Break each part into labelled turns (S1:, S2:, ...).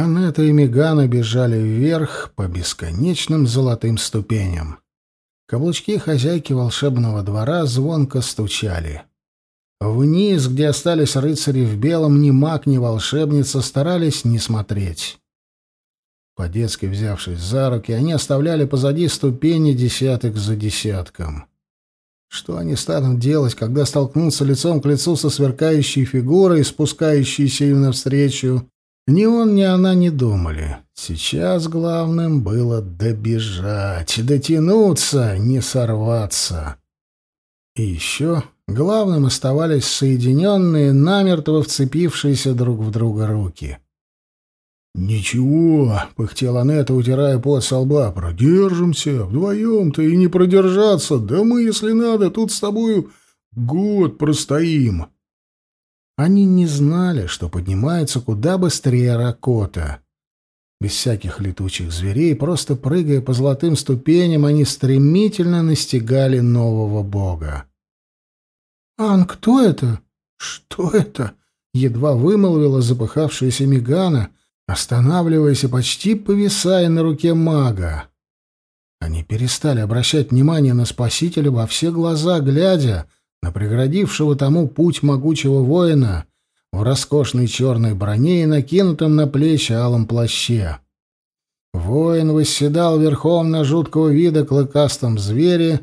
S1: Анетта и Мегана бежали вверх по бесконечным золотым ступеням. Каблучки хозяйки волшебного двора звонко стучали. Вниз, где остались рыцари в белом, ни маг, ни волшебница старались не смотреть. По-детски взявшись за руки, они оставляли позади ступени десяток за десятком. Что они станут делать, когда столкнутся лицом к лицу со сверкающей фигурой, спускающейся им навстречу? Ни он, ни она не думали. Сейчас главным было добежать, дотянуться, не сорваться. И еще главным оставались соединенные, намертво вцепившиеся друг в друга руки. «Ничего», — пыхтела Нета, утирая пот со лба, — «продержимся, вдвоем-то и не продержаться, да мы, если надо, тут с тобою год простоим». Они не знали, что поднимаются куда быстрее Ракота. Без всяких летучих зверей, просто прыгая по золотым ступеням, они стремительно настигали нового бога. «Ан, кто это? Что это?» — едва вымолвила запыхавшаяся Мегана, останавливаясь и почти повисая на руке мага. Они перестали обращать внимание на спасителя во все глаза, глядя на преградившего тому путь могучего воина в роскошной черной броне и накинутом на плечи алом плаще. Воин восседал верхом на жуткого вида клыкастом звере,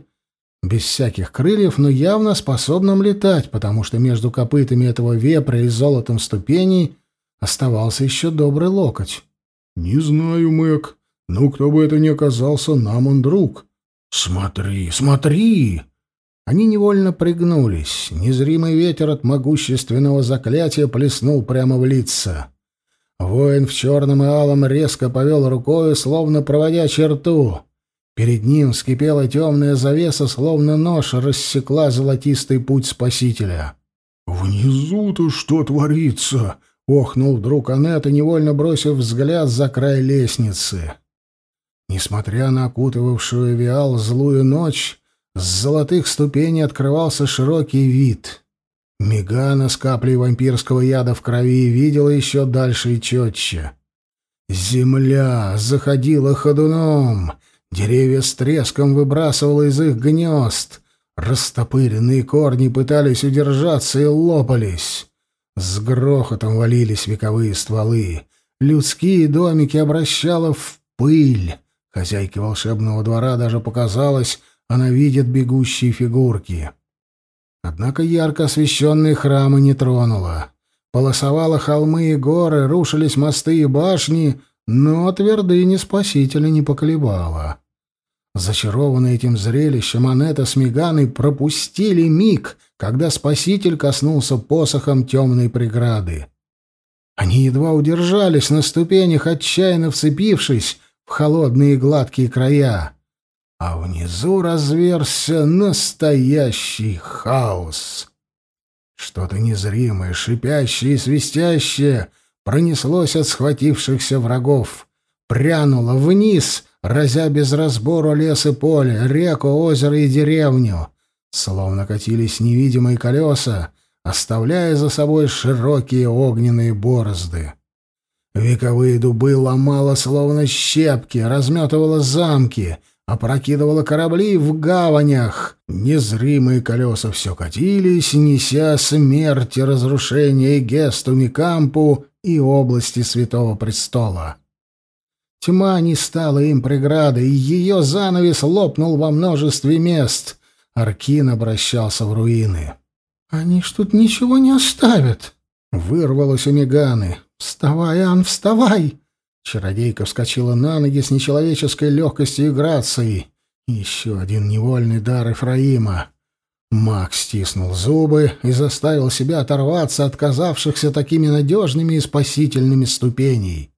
S1: без всяких крыльев, но явно способном летать, потому что между копытами этого вепря и золотом ступеней оставался еще добрый локоть. «Не знаю, Мэг, но кто бы это ни оказался, нам он друг. Смотри, смотри!» Они невольно пригнулись. Незримый ветер от могущественного заклятия плеснул прямо в лица. Воин в черном и алом резко повел рукой, словно проводя черту. Перед ним вскипела темная завеса, словно нож рассекла золотистый путь спасителя. «Внизу-то что творится?» — охнул вдруг Анетта, невольно бросив взгляд за край лестницы. Несмотря на окутывавшую Виал злую ночь, с золотых ступеней открывался широкий вид. Мегана с каплей вампирского яда в крови видела еще дальше и четче. Земля заходила ходуном, деревья с треском выбрасывала из их гнезд, растопыренные корни пытались удержаться и лопались. С грохотом валились вековые стволы, людские домики обращало в пыль. Хозяйке волшебного двора даже показалось, она видит бегущие фигурки. Однако ярко освещенные храмы не тронула. Полосовала холмы и горы, рушились мосты и башни, но твердыни спасителя не поколебала. Зачарованные этим зрелищем, Анетта с Меганой пропустили миг, когда спаситель коснулся посохом темной преграды. Они едва удержались на ступенях, отчаянно вцепившись в холодные гладкие края а внизу разверзся настоящий хаос. Что-то незримое, шипящее и свистящее пронеслось от схватившихся врагов, прянуло вниз, разя без разбору лес и поле, реку, озеро и деревню. Словно катились невидимые колеса, оставляя за собой широкие огненные борозды. Вековые дубы ломало словно щепки, разметывало замки — опрокидывала корабли в гаванях. Незримые колеса все катились, неся смерть и разрушение Гесту Микампу и области Святого Престола. Тьма не стала им преградой, и ее занавес лопнул во множестве мест. Аркин обращался в руины. «Они ж тут ничего не оставят!» — вырвалось у Меганы. «Вставай, Ан, вставай!» Чародейка вскочила на ноги с нечеловеческой легкостью и грацией. Еще один невольный дар Эфраима. Макс стиснул зубы и заставил себя оторваться от казавшихся такими надежными и спасительными ступеней.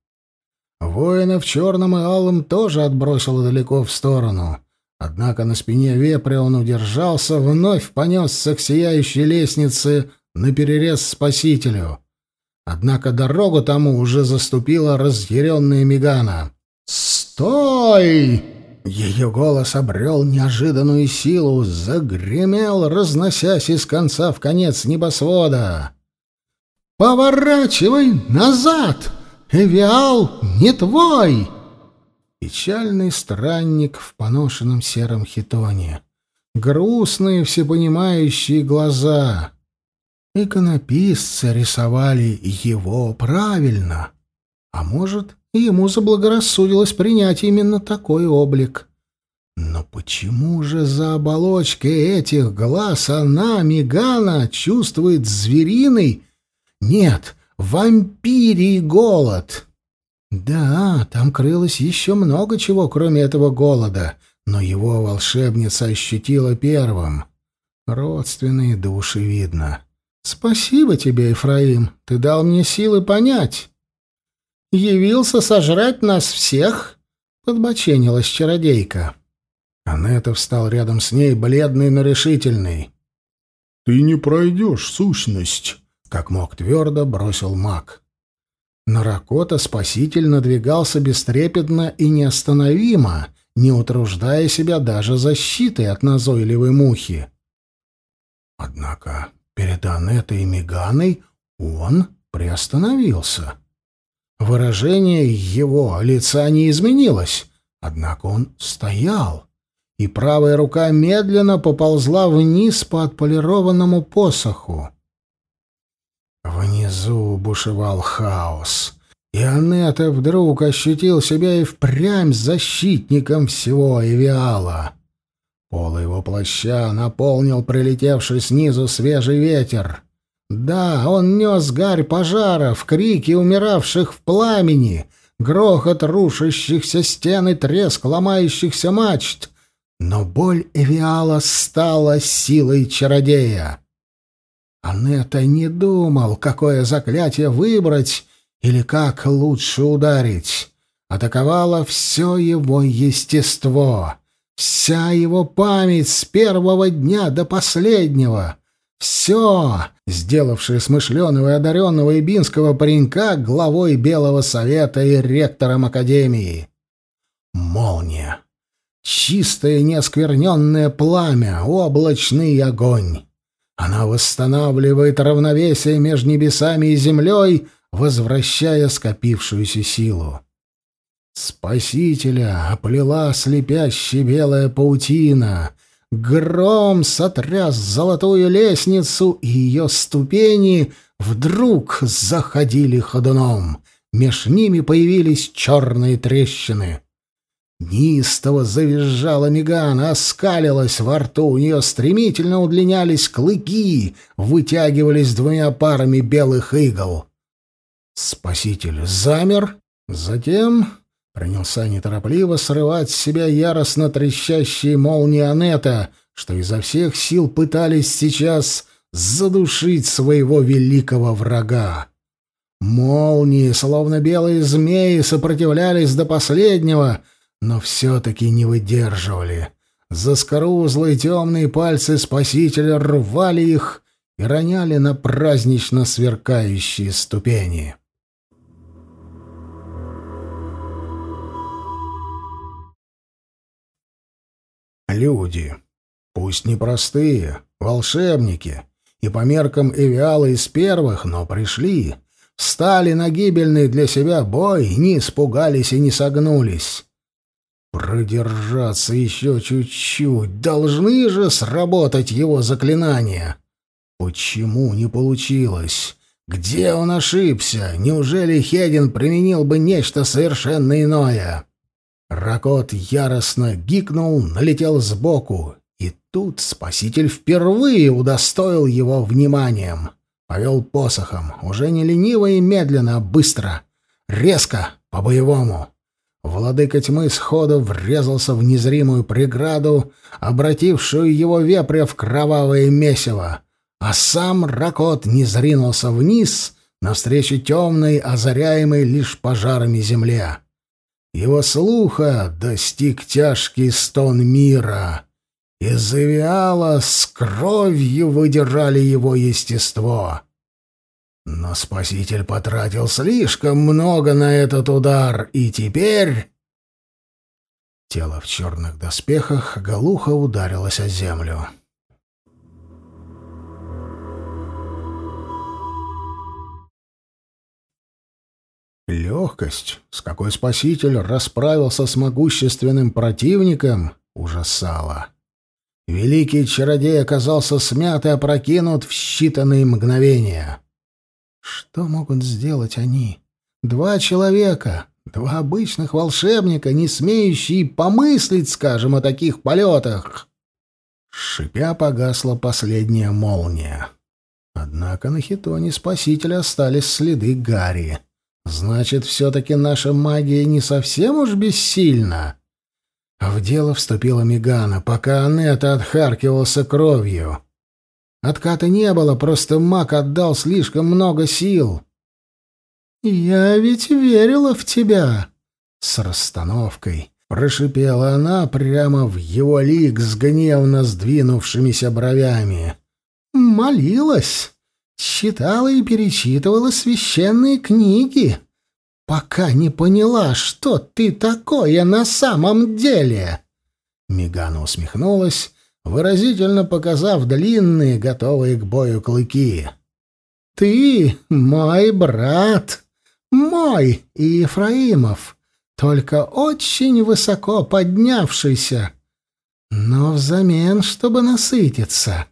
S1: Воина в черном и алом тоже отбросило далеко в сторону. Однако на спине вепря он удержался, вновь понесся к сияющей лестнице на перерез спасителю. Однако дорогу тому уже заступила разъяренная Мегана. «Стой!» Ее голос обрел неожиданную силу, загремел, разносясь из конца в конец небосвода. «Поворачивай назад! Эвиал не твой!» Печальный странник в поношенном сером хитоне. Грустные всепонимающие глаза. Иконописцы рисовали его правильно. А может, ему заблагорассудилось принять именно такой облик. Но почему же за оболочкой этих глаз она, Мегана, чувствует звериный, нет, вампирий голод? Да, там крылось еще много чего, кроме этого голода, но его волшебница ощутила первым. Родственные души видно. Спасибо тебе, Ефраим, ты дал мне силы понять. Явился сожрать нас всех? Подбоченилась чародейка. Анетта встал рядом с ней, бледный, но решительный. «Ты не пройдешь, сущность», — как мог твердо бросил маг. На Ракота спаситель надвигался бестрепетно и неостановимо, не утруждая себя даже защитой от назойливой мухи. Однако перед Анетой и Меганой он приостановился. Выражение его лица не изменилось, однако он стоял, и правая рука медленно поползла вниз по отполированному посоху. Внизу бушевал хаос, и Анетта вдруг ощутил себя и впрямь защитником всего Эвиала. Пол его плаща наполнил прилетевший снизу свежий ветер. Да, он нес гарь пожаров, крики умиравших в пламени, грохот рушащихся стен и треск ломающихся мачт. Но боль Эвиала стала силой чародея. Анетта не думал, какое заклятие выбрать или как лучше ударить. Атаковало все его естество, вся его память с первого дня до последнего. Все, сделавшее смышленого и одаренного ибинского паренька главой Белого Совета и ректором Академии. Молния. Чистое неоскверненное пламя, облачный огонь. Она восстанавливает равновесие между небесами и землей, возвращая скопившуюся силу. Спасителя оплела слепящая белая паутина. Гром сотряс золотую лестницу, и ее ступени вдруг заходили ходуном. Меж ними появились черные трещины. Неистово завизжала Мегана, оскалилась во рту, у нее стремительно удлинялись клыки, вытягивались двумя парами белых игл. Спаситель замер, затем принялся неторопливо срывать с себя яростно трещащие молнии Анета, что изо всех сил пытались сейчас задушить своего великого врага. Молнии, словно белые змеи, сопротивлялись до последнего — но все-таки не выдерживали. Заскорузлые темные пальцы спасителя рвали их и роняли на празднично сверкающие ступени. Люди, пусть непростые, волшебники, и по меркам Эвиала из первых, но пришли, встали на гибельный для себя бой, не испугались и не согнулись. Продержаться еще чуть-чуть. Должны же сработать его заклинания. Почему не получилось? Где он ошибся? Неужели Хедин применил бы нечто совершенно иное? Ракот яростно гикнул, налетел сбоку. И тут спаситель впервые удостоил его вниманием. Повел посохом, уже не лениво и медленно, а быстро. Резко, по-боевому. Владыка тьмы сходу врезался в незримую преграду, обратившую его вепря в кровавое месиво, а сам Ракот не зринулся вниз навстречу темной, озаряемой лишь пожарами земле. Его слуха достиг тяжкий стон мира. Из Эвиала с кровью выдирали его естество. Но спаситель потратил слишком много на этот удар, и теперь... Тело в черных доспехах голухо ударилось о землю. Легкость, с какой спаситель расправился с могущественным противником, ужасала. Великий чародей оказался смят и опрокинут в считанные мгновения. Что могут сделать они? Два человека, два обычных волшебника, не смеющие помыслить, скажем, о таких полетах. Шипя погасла последняя молния. Однако на хитоне спасителя остались следы Гарри. Значит, все-таки наша магия не совсем уж бессильна. В дело вступила Мегана, пока Анетта отхаркивался кровью. Отката не было, просто маг отдал слишком много сил. «Я ведь верила в тебя!» С расстановкой прошипела она прямо в его лик с гневно сдвинувшимися бровями. «Молилась, читала и перечитывала священные книги, пока не поняла, что ты такое на самом деле!» Мигана усмехнулась, выразительно показав длинные, готовые к бою клыки. «Ты мой брат, мой и Ефраимов, только очень высоко поднявшийся. Но взамен, чтобы насытиться,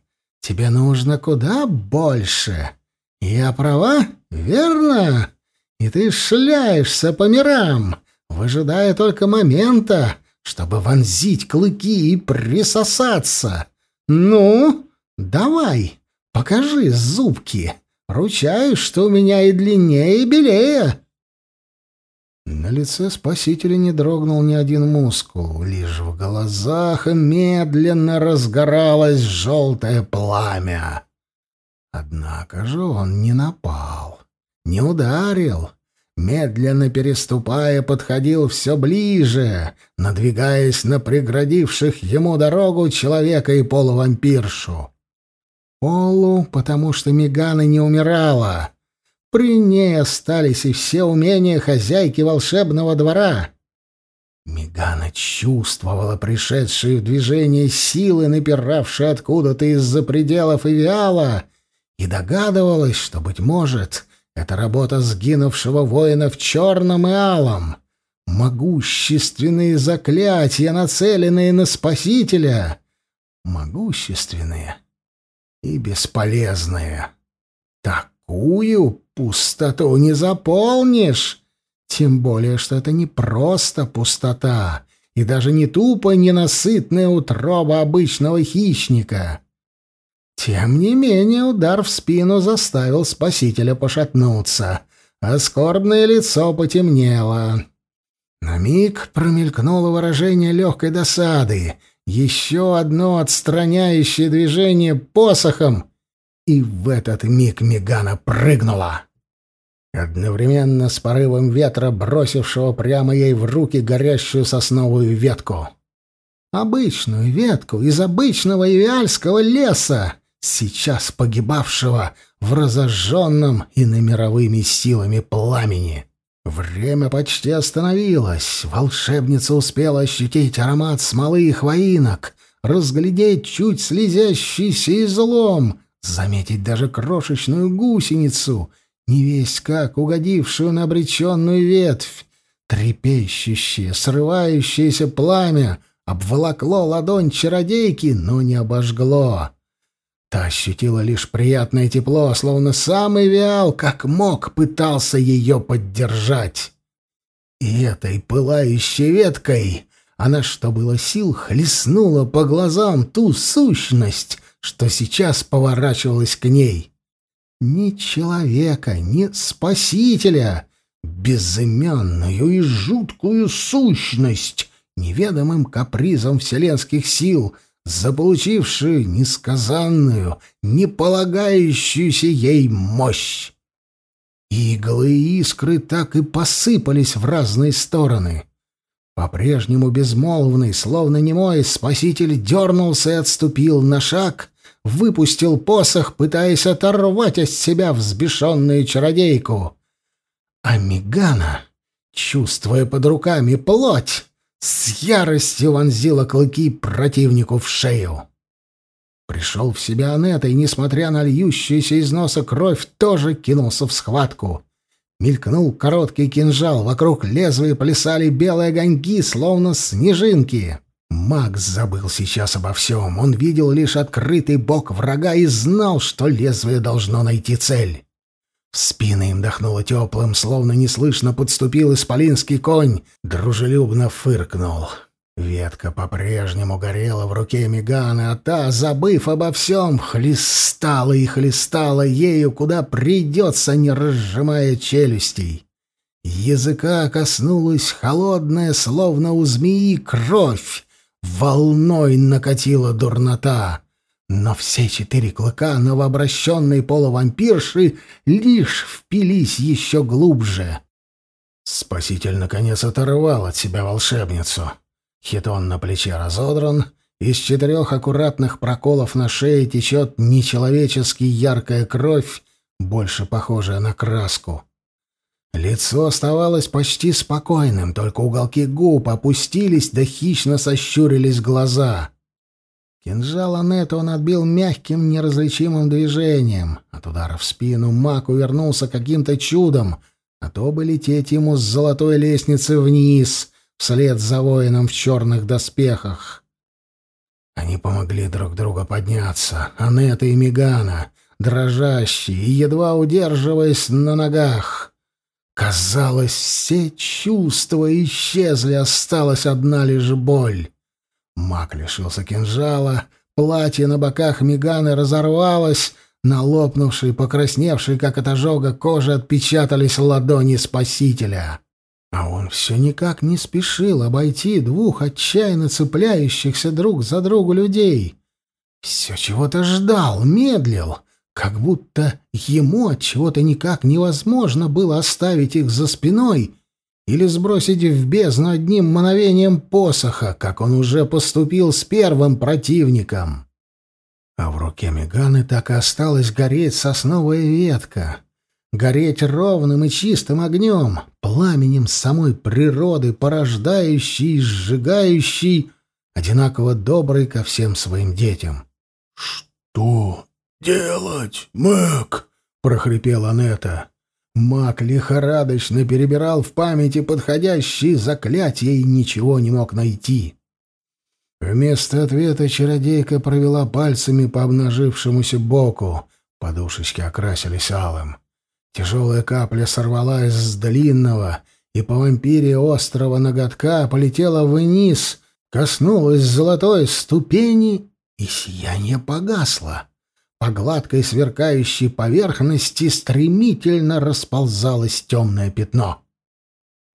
S1: тебе нужно куда больше. Я права, верно?» и ты шляешься по мирам, выжидая только момента, чтобы вонзить клыки и присосаться. Ну, давай, покажи зубки. Ручаюсь, что у меня и длиннее, и белее. На лице спасителя не дрогнул ни один мускул, лишь в глазах медленно разгоралось желтое пламя. Однако же он не напал не ударил. Медленно переступая, подходил все ближе, надвигаясь на преградивших ему дорогу человека и полувампиршу. Полу, потому что Мегана не умирала. При ней остались и все умения хозяйки волшебного двора. Мегана чувствовала пришедшие в движение силы, напиравшие откуда-то из-за пределов Ивиала, и догадывалась, что, быть может, это работа сгинувшего воина в черном и алом. Могущественные заклятия, нацеленные на Спасителя. Могущественные и бесполезные. Такую пустоту не заполнишь. Тем более, что это не просто пустота, и даже не тупо ненасытная утроба обычного хищника. Тем не менее удар в спину заставил спасителя пошатнуться, а скорбное лицо потемнело. На миг промелькнуло выражение легкой досады, еще одно отстраняющее движение посохом, и в этот миг Мегана прыгнула. Одновременно с порывом ветра, бросившего прямо ей в руки горящую сосновую ветку. Обычную ветку из обычного ивиальского леса, сейчас погибавшего в разожженном и мировыми силами пламени. Время почти остановилось. Волшебница успела ощутить аромат смолы и хвоинок, разглядеть чуть слезящийся излом, заметить даже крошечную гусеницу, не весь как угодившую на обреченную ветвь. Трепещущее, срывающееся пламя обволокло ладонь чародейки, но не обожгло. Та ощутила лишь приятное тепло, словно сам Эвиал, как мог, пытался ее поддержать. И этой пылающей веткой она, что было сил, хлестнула по глазам ту сущность, что сейчас поворачивалась к ней. Ни человека, ни спасителя, безыменную и жуткую сущность, неведомым капризом вселенских сил — заполучившую несказанную, не полагающуюся ей мощь. Иглы и искры так и посыпались в разные стороны. По-прежнему безмолвный, словно немой, спаситель дернулся и отступил на шаг, выпустил посох, пытаясь оторвать от себя взбешенную чародейку. А Мигана, чувствуя под руками плоть, с яростью вонзила клыки противнику в шею. Пришел в себя Анетта и, несмотря на льющуюся из носа кровь, тоже кинулся в схватку. Мелькнул короткий кинжал, вокруг лезвия плясали белые огоньки, словно снежинки. Макс забыл сейчас обо всем. Он видел лишь открытый бок врага и знал, что лезвие должно найти цель. В спины им дохнуло теплым, словно неслышно подступил исполинский конь, дружелюбно фыркнул. Ветка по-прежнему горела в руке Меганы, а та, забыв обо всем, хлестала и хлестала ею, куда придется, не разжимая челюстей. Языка коснулась холодная, словно у змеи, кровь. Волной накатила дурнота. Но все четыре клыка новообращенной полувампирши лишь впились еще глубже. Спаситель, наконец, оторвал от себя волшебницу. Хитон на плече разодран, из четырех аккуратных проколов на шее течет нечеловечески яркая кровь, больше похожая на краску. Лицо оставалось почти спокойным, только уголки губ опустились, да хищно сощурились глаза. Кинжал Анетта он отбил мягким, неразличимым движением. От удара в спину маг увернулся каким-то чудом, а то бы лететь ему с золотой лестницы вниз — вслед за воином в черных доспехах. Они помогли друг другу подняться, Анетта и Мегана, дрожащие и едва удерживаясь на ногах. Казалось, все чувства исчезли, осталась одна лишь боль. Маг лишился кинжала, платье на боках Меганы разорвалось, на лопнувшей, покрасневшей, как от ожога кожи, отпечатались ладони спасителя. А он все никак не спешил обойти двух отчаянно цепляющихся друг за другу людей. Все чего-то ждал, медлил, как будто ему от чего-то никак невозможно было оставить их за спиной или сбросить в бездну одним мановением посоха, как он уже поступил с первым противником. А в руке Меганы так и осталась гореть сосновая ветка гореть ровным и чистым огнем, пламенем самой природы, порождающей и сжигающей, одинаково доброй ко всем своим детям. «Что делать, Мэг?» — прохрипела Нета. Маг лихорадочно перебирал в памяти подходящие заклятия и ничего не мог найти. Вместо ответа чародейка провела пальцами по обнажившемуся боку. Подушечки окрасились алым. Тяжелая капля сорвалась с длинного, и по вампире острого ноготка полетела вниз, коснулась золотой ступени, и сияние погасло. По гладкой сверкающей поверхности стремительно расползалось темное пятно.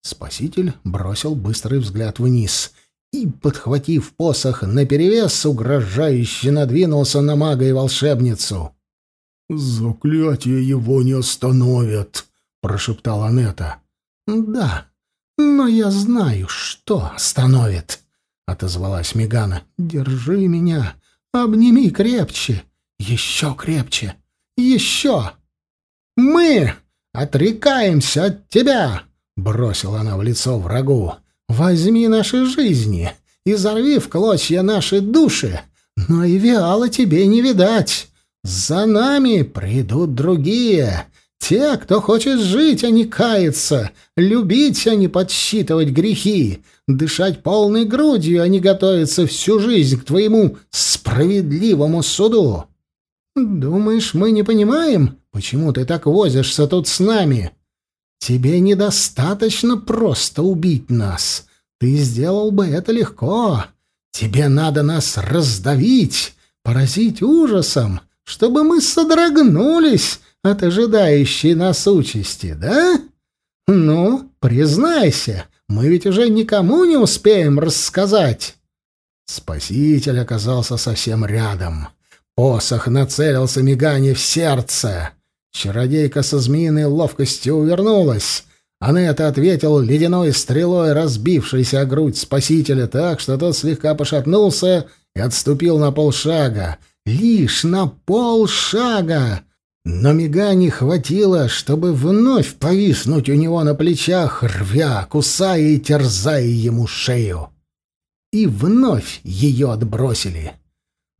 S1: Спаситель бросил быстрый взгляд вниз и, подхватив посох наперевес, угрожающе надвинулся на мага и волшебницу. «Заклятие его не остановят», — прошептала Анетта. «Да, но я знаю, что остановит», — отозвалась Мегана. «Держи меня, обними крепче, еще крепче, еще. Мы отрекаемся от тебя», — бросила она в лицо врагу. «Возьми наши жизни и зарви в клочья наши души, но и Виала тебе не видать». За нами придут другие, те, кто хочет жить, а не каяться, любить, а не подсчитывать грехи, дышать полной грудью, а не готовиться всю жизнь к твоему справедливому суду. Думаешь, мы не понимаем, почему ты так возишься тут с нами? Тебе недостаточно просто убить нас. Ты сделал бы это легко. Тебе надо нас раздавить, поразить ужасом, чтобы мы содрогнулись от ожидающей нас участи, да? Ну, признайся, мы ведь уже никому не успеем рассказать. Спаситель оказался совсем рядом. Посох нацелился мигание в сердце. Чародейка со змеиной ловкостью увернулась. Анетта ответил ледяной стрелой, разбившейся о грудь спасителя так, что тот слегка пошатнулся и отступил на полшага, лишь на полшага. Но мига не хватило, чтобы вновь повиснуть у него на плечах, рвя, кусая и терзая ему шею. И вновь ее отбросили.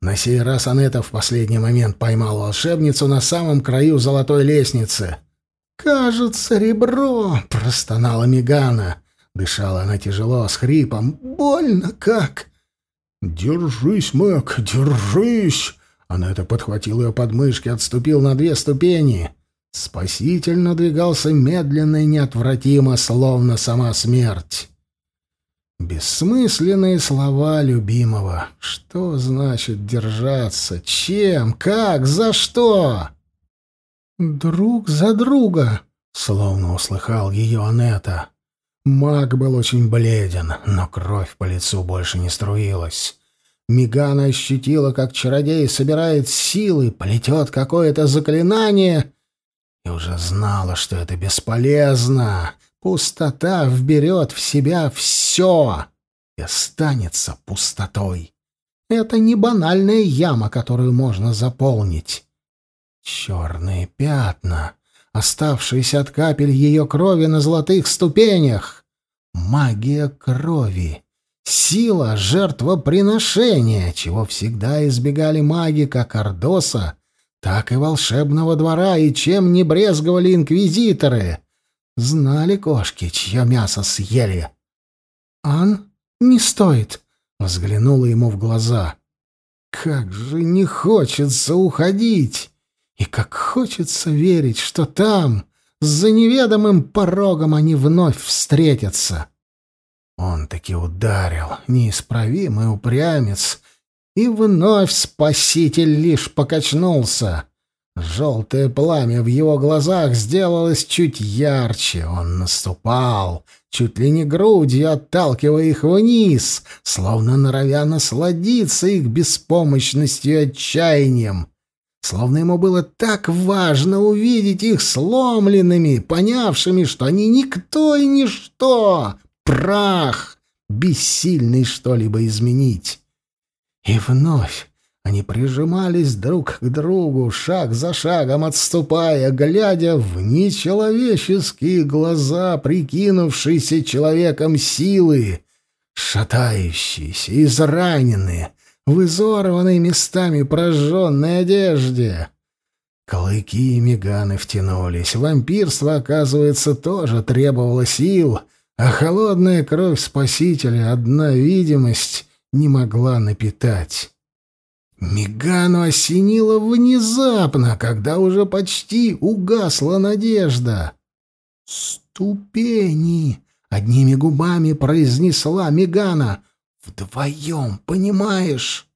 S1: На сей раз Анетта в последний момент поймал волшебницу на самом краю золотой лестницы. «Кажется, ребро!» — простонала Мигана. Дышала она тяжело, с хрипом. «Больно как!» «Держись, Мэг, держись!» Это подхватил ее подмышки, отступил на две ступени. Спаситель надвигался медленно и неотвратимо, словно сама смерть. Бессмысленные слова любимого. Что значит держаться? Чем? Как? За что? Друг за друга, словно услыхал ее Анетта. Маг был очень бледен, но кровь по лицу больше не струилась. Мигана ощутила, как чародей собирает силы, плетет какое-то заклинание, и уже знала, что это бесполезно. Пустота вберет в себя все и останется пустотой. Это не банальная яма, которую можно заполнить. Черные пятна, оставшиеся от капель ее крови на золотых ступенях. Магия крови. Сила жертвоприношения, чего всегда избегали маги как Ордоса, так и волшебного двора, и чем не брезговали инквизиторы. Знали кошки, чье мясо съели. «Ан, не стоит», — взглянула ему в глаза. «Как же не хочется уходить!» И как хочется верить, что там, за неведомым порогом, они вновь встретятся. Он таки ударил, неисправимый упрямец, и вновь спаситель лишь покачнулся. Желтое пламя в его глазах сделалось чуть ярче. Он наступал, чуть ли не грудью отталкивая их вниз, словно норовя насладиться их беспомощностью и отчаянием. Словно ему было так важно увидеть их сломленными, понявшими, что они никто и ничто, прах, бессильный что-либо изменить. И вновь они прижимались друг к другу, шаг за шагом отступая, глядя в нечеловеческие глаза, прикинувшиеся человеком силы, шатающиеся, израненные, в изорванной местами прожженной одежде. Клыки и миганы втянулись. Вампирство, оказывается, тоже требовало сил, а холодная кровь спасителя, одна видимость, не могла напитать. Мигану осенило внезапно, когда уже почти угасла надежда. «Ступени!» — одними губами произнесла Мигана. Вдвоем, понимаешь?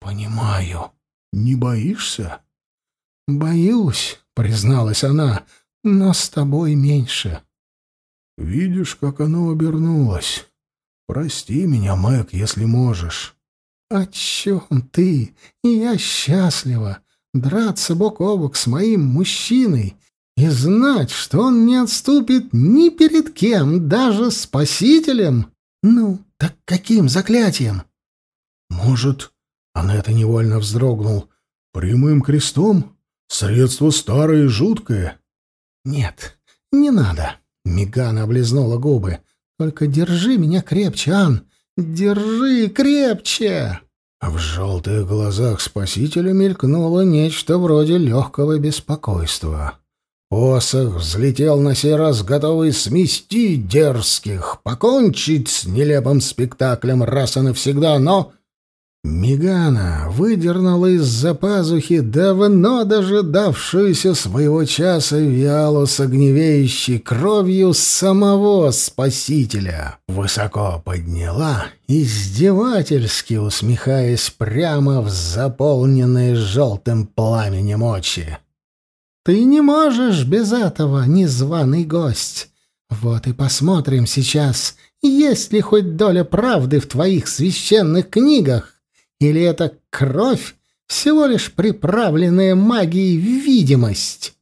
S1: Понимаю. Не боишься? Боюсь, призналась она, но с тобой меньше. Видишь, как оно обернулось. Прости меня, Мэг, если можешь. О чем ты? Я счастлива. Драться бок о бок с моим мужчиной и знать, что он не отступит ни перед кем, даже спасителем. Ну, так каким заклятием? Может, она это невольно вздрогнул. Прямым крестом? Средство старое и жуткое. Нет, не надо. Мигана облизнула губы. Только держи меня крепче, Ан. Держи крепче. А в желтых глазах спасителя мелькнуло нечто вроде легкого беспокойства. Посох взлетел на сей раз, готовый смести дерзких, покончить с нелепым спектаклем раз и навсегда, но... Мигана выдернула из-за пазухи давно дожидавшуюся своего часа вяло с огневеющей кровью самого Спасителя. Высоко подняла, издевательски усмехаясь прямо в заполненные желтым пламенем очи. Ты не можешь без этого, незваный гость. Вот и посмотрим сейчас, есть ли хоть доля правды в твоих священных книгах, или это кровь, всего лишь приправленная магией видимость.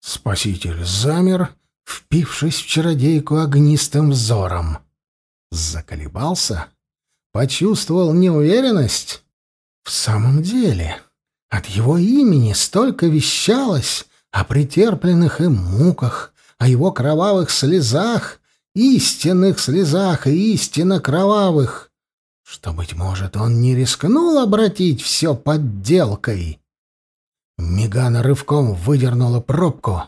S1: Спаситель замер, впившись в чародейку огнистым взором. Заколебался, почувствовал неуверенность. В самом деле, от его имени столько вещалось, о претерпленных им муках, о его кровавых слезах, истинных слезах и истинно кровавых, что, быть может, он не рискнул обратить все подделкой. Мигана рывком выдернула пробку,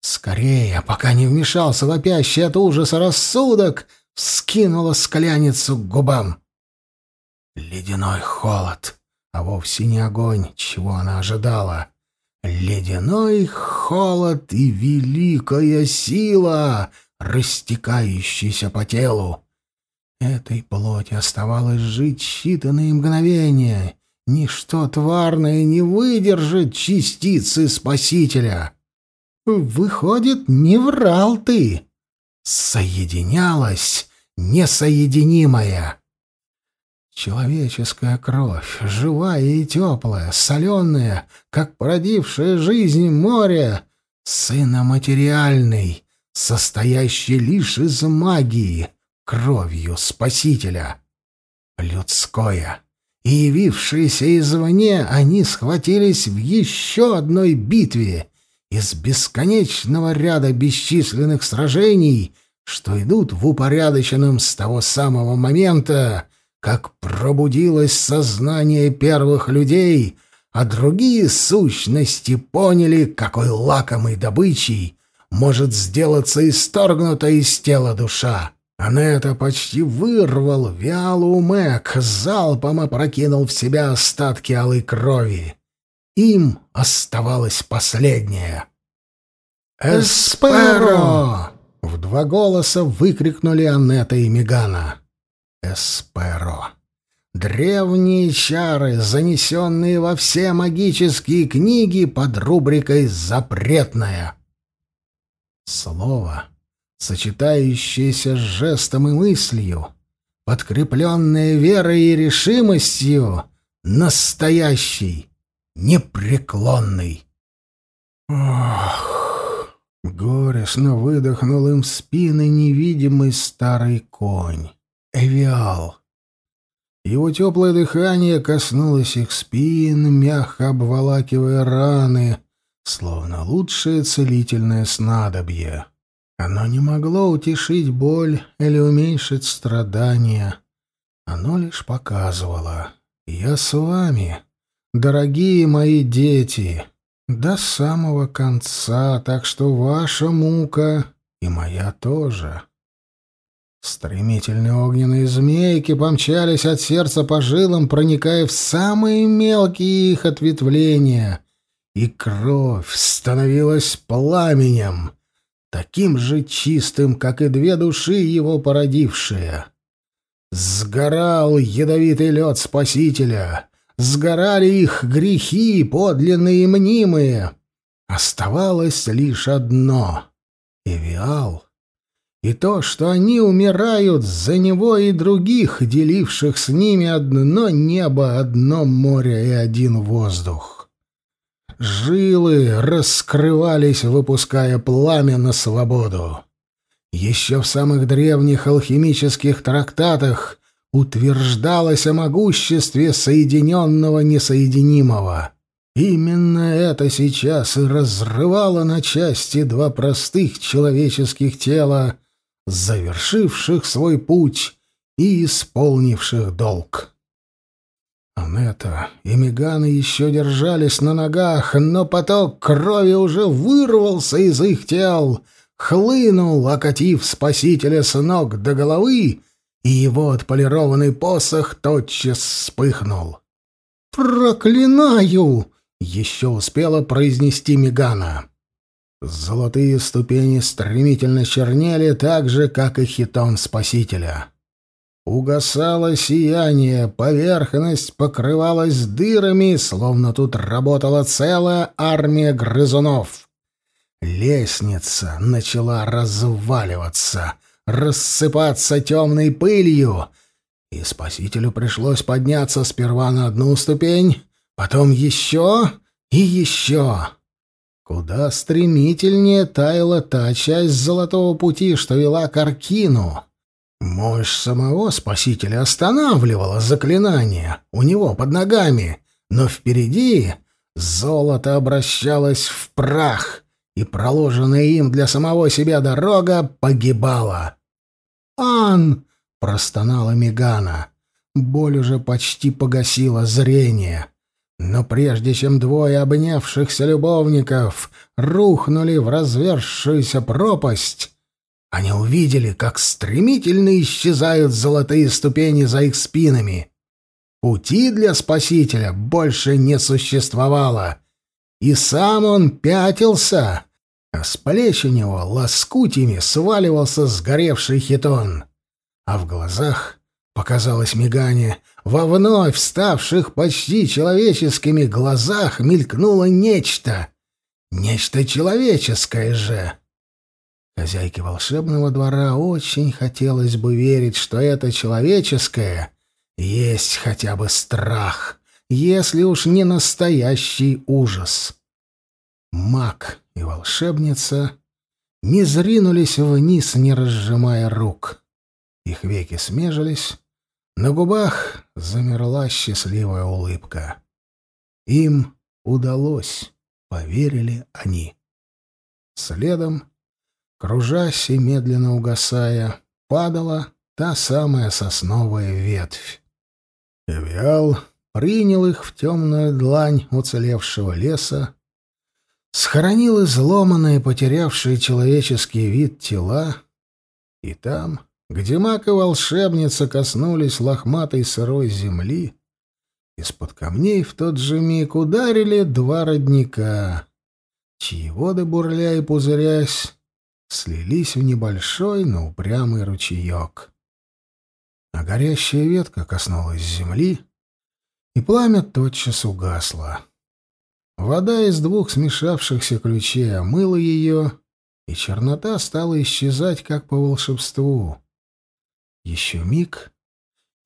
S1: Скорее, пока не вмешался вопящий от ужаса рассудок, скинула скляницу к губам. Ледяной холод, а вовсе не огонь, чего она ожидала. Ледяной холод и великая сила, растекающаяся по телу. Этой плоти оставалось жить считанные мгновения. Ничто тварное не выдержит частицы Спасителя. Выходит, не врал ты. Соединялась несоединимая. Человеческая кровь, живая и теплая, соленая, как породившая жизнь море, сыноматериальный, состоящий лишь из магии, кровью Спасителя. Людское. И явившиеся извне, они схватились в еще одной битве из бесконечного ряда бесчисленных сражений, что идут в упорядоченном с того самого момента, как пробудилось сознание первых людей, а другие сущности поняли, какой лакомой добычей может сделаться исторгнутая из тела душа. Анетта почти вырвал Виалу Мэг, залпом опрокинул в себя остатки алой крови. Им оставалось последнее. «Эсперо!» — в два голоса выкрикнули Анетта и Мегана. Эсперо. Древние чары, занесенные во все магические книги под рубрикой «Запретная». Слово, сочетающееся с жестом и мыслью, подкрепленное верой и решимостью, настоящий, непреклонный. Ох! Горестно выдохнул им в спины невидимый старый конь. Эвиал. Его теплое дыхание коснулось их спин, мягко обволакивая раны, словно лучшее целительное снадобье. Оно не могло утешить боль или уменьшить страдания. Оно лишь показывало «Я с вами, дорогие мои дети, до самого конца, так что ваша мука и моя тоже». Стремительные огненные змейки помчались от сердца по жилам, проникая в самые мелкие их ответвления, и кровь становилась пламенем, таким же чистым, как и две души его породившие. Сгорал ядовитый лед Спасителя, сгорали их грехи, подлинные и мнимые. Оставалось лишь одно — Эвиал — и то, что они умирают за него и других, деливших с ними одно небо, одно море и один воздух. Жилы раскрывались, выпуская пламя на свободу. Еще в самых древних алхимических трактатах утверждалось о могуществе соединенного несоединимого. Именно это сейчас и разрывало на части два простых человеческих тела, завершивших свой путь и исполнивших долг. Анетта и Мегана еще держались на ногах, но поток крови уже вырвался из их тел, хлынул, окатив спасителя с ног до головы, и его отполированный посох тотчас вспыхнул. «Проклинаю!» — еще успела произнести Мегана. Золотые ступени стремительно чернели так же, как и хитон Спасителя. Угасало сияние, поверхность покрывалась дырами, словно тут работала целая армия грызунов. Лестница начала разваливаться, рассыпаться темной пылью, и Спасителю пришлось подняться сперва на одну ступень, потом еще и еще. Куда стремительнее таяла та часть золотого пути, что вела к Аркину. Мощь самого Спасителя останавливала заклинание у него под ногами, но впереди золото обращалось в прах, и проложенная им для самого себя дорога погибала. «Ан!» — простонала Мегана. Боль уже почти погасила зрение. Но прежде чем двое обнявшихся любовников рухнули в разверзшуюся пропасть, они увидели, как стремительно исчезают золотые ступени за их спинами. Пути для спасителя больше не существовало, и сам он пятился, а с плеч у него лоскутями сваливался сгоревший хитон, а в глазах показалось мигание, во вновь ставших почти человеческими глазах мелькнуло нечто, нечто человеческое же. Хозяйке волшебного двора очень хотелось бы верить, что это человеческое есть хотя бы страх, если уж не настоящий ужас. Маг и волшебница не зринулись вниз, не разжимая рук. Их веки смежились, на губах замерла счастливая улыбка. Им удалось, поверили они. Следом, кружась и медленно угасая, падала та самая сосновая ветвь. Эвиал принял их в темную длань уцелевшего леса, схоронил изломанные, потерявшие человеческий вид тела, и там, где маг и волшебница коснулись лохматой сырой земли, из-под камней в тот же миг ударили два родника, чьи воды, бурля и пузырясь, слились в небольшой, но упрямый ручеек а горящая ветка коснулась земли, и пламя тотчас угасло. Вода из двух смешавшихся ключей омыла ее, и чернота стала исчезать, как по волшебству. Еще миг,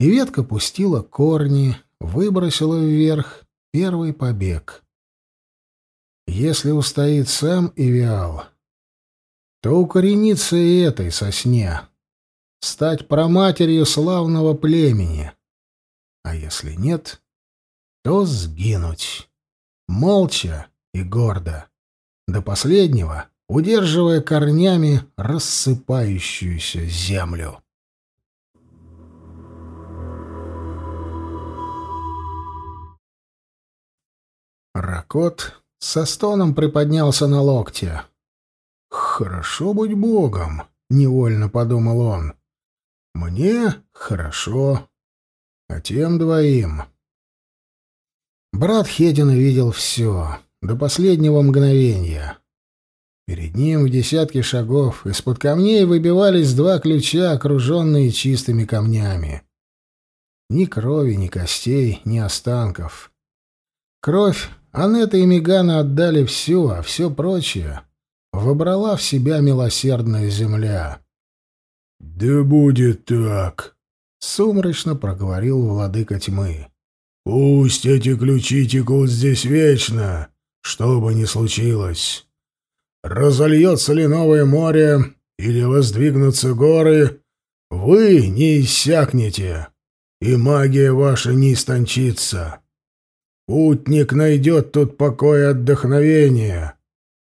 S1: и ветка пустила корни, выбросила вверх первый побег. Если устоит сам Ивиал, то укоренится и этой сосне стать проматерью славного племени. А если нет, то сгинуть. Молча и гордо. До последнего, удерживая корнями рассыпающуюся землю. Ракот со стоном приподнялся на локте. «Хорошо быть богом», — невольно подумал он. Мне хорошо, а тем двоим... Брат Хедина видел все, до последнего мгновения. Перед ним в десятке шагов из-под камней выбивались два ключа, окруженные чистыми камнями. Ни крови, ни костей, ни останков. Кровь Анетта и Мегана отдали всю, а все прочее выбрала в себя милосердная земля. «Да будет так», — сумрачно проговорил владыка тьмы. «Пусть эти ключи текут здесь вечно, что бы ни случилось. Разольется ли новое море или воздвигнутся горы, вы не иссякнете, и магия ваша не истончится. Путник найдет тут покой и отдохновение,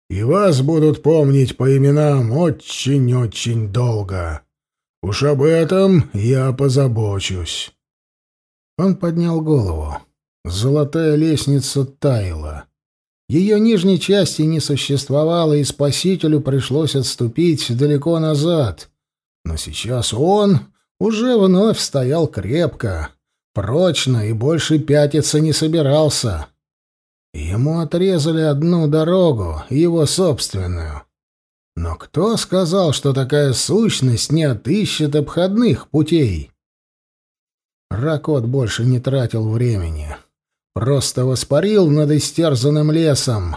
S1: и вас будут помнить по именам очень-очень долго». Уж об этом я позабочусь. Он поднял голову. Золотая лестница таяла. Ее нижней части не существовало, и спасителю пришлось отступить далеко назад. Но сейчас он уже вновь стоял крепко, прочно и больше пятиться не собирался. Ему отрезали одну дорогу, его собственную. Но кто сказал, что такая сущность не отыщет обходных путей? Ракот больше не тратил времени. Просто воспарил над истерзанным лесом,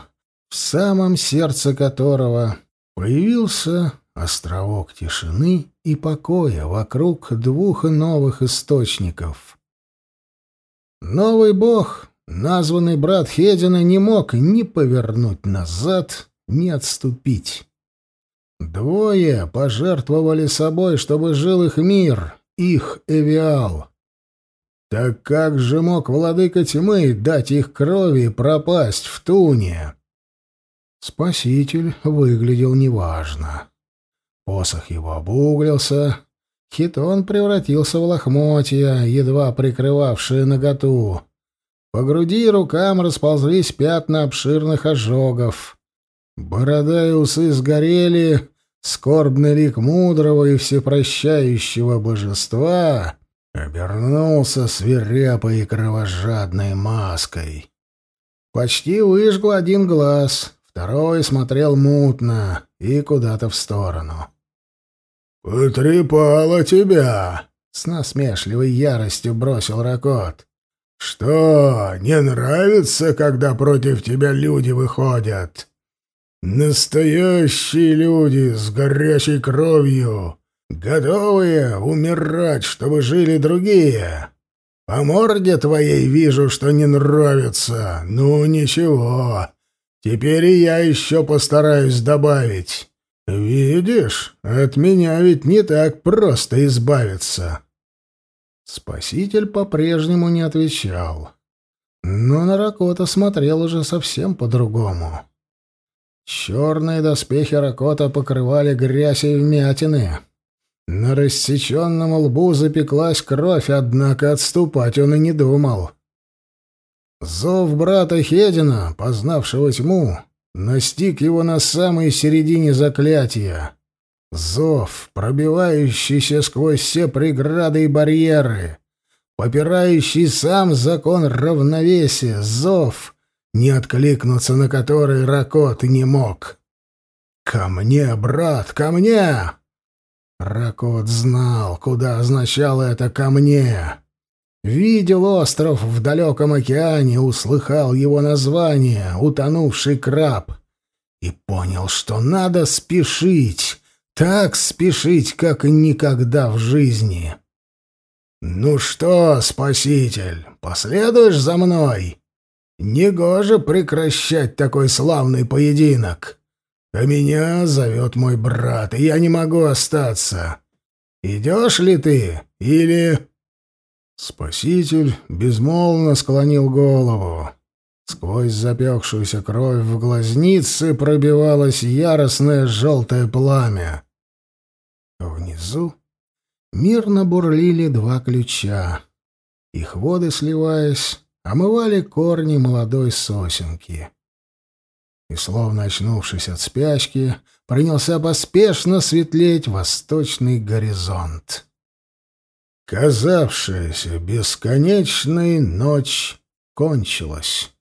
S1: в самом сердце которого появился островок тишины и покоя вокруг двух новых источников. Новый бог, названный брат Хедина, не мог ни повернуть назад, ни отступить. Двое пожертвовали собой, чтобы жил их мир, их Эвиал. Так как же мог владыка тьмы дать их крови пропасть в туне? Спаситель выглядел неважно. Посох его обуглился, хитон превратился в лохмотья, едва прикрывавшие наготу. По груди и рукам расползлись пятна обширных ожогов. Борода и усы сгорели, скорбный лик мудрого и всепрощающего божества обернулся свирепой и кровожадной маской. Почти выжгл один глаз, второй смотрел мутно и куда-то в сторону. «Потрепало тебя!» — с насмешливой яростью бросил Ракот. «Что, не нравится, когда против тебя люди выходят? Настоящие люди с горячей кровью, готовые умирать, чтобы жили другие. По морде твоей вижу, что не нравится. Ну, ничего, теперь и я еще постараюсь добавить. Видишь, от меня ведь не так просто избавиться». Спаситель по-прежнему не отвечал. Но на Ракота смотрел уже совсем по-другому. Черные доспехи Ракота покрывали грязь и вмятины. На рассеченном лбу запеклась кровь, однако отступать он и не думал. Зов брата Хедина, познавшего тьму, настиг его на самой середине заклятия. Зов, пробивающийся сквозь все преграды и барьеры, попирающий сам закон равновесия, зов, не откликнуться на который Ракот не мог. «Ко мне, брат, ко мне!» Ракот знал, куда означало это «ко мне». Видел остров в далеком океане, услыхал его название «Утонувший краб» и понял, что надо спешить, так спешить, как никогда в жизни. «Ну что, спаситель, последуешь за мной? Негоже прекращать такой славный поединок. А меня зовет мой брат, и я не могу остаться. Идешь ли ты или...» Спаситель безмолвно склонил голову. Сквозь запекшуюся кровь в глазнице пробивалось яростное желтое пламя. Внизу мирно бурлили два ключа. Их воды, сливаясь, омывали корни молодой сосенки. И, словно очнувшись от спячки, принялся поспешно светлеть восточный горизонт. Казавшаяся бесконечной ночь кончилась.